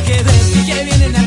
que vienen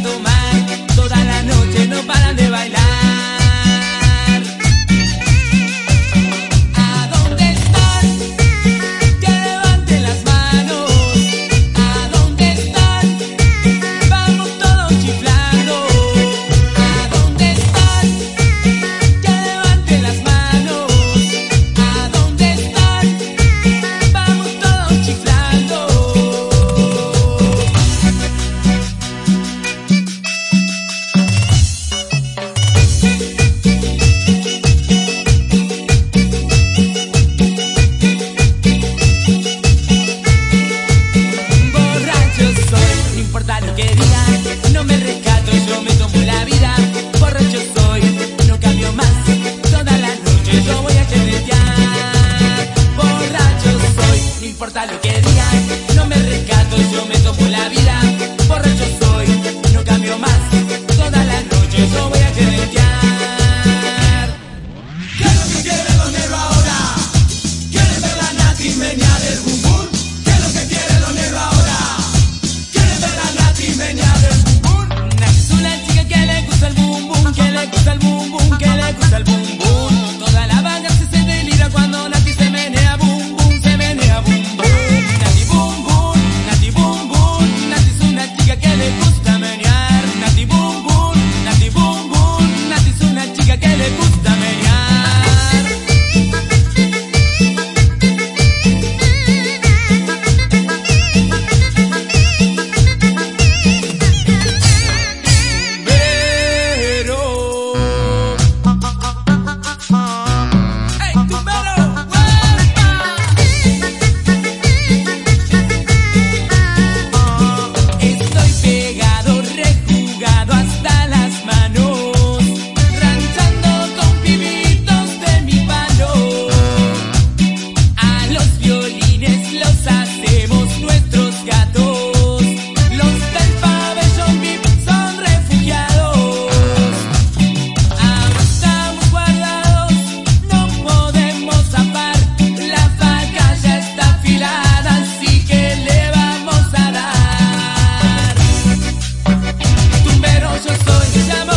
yo estoy, me llamo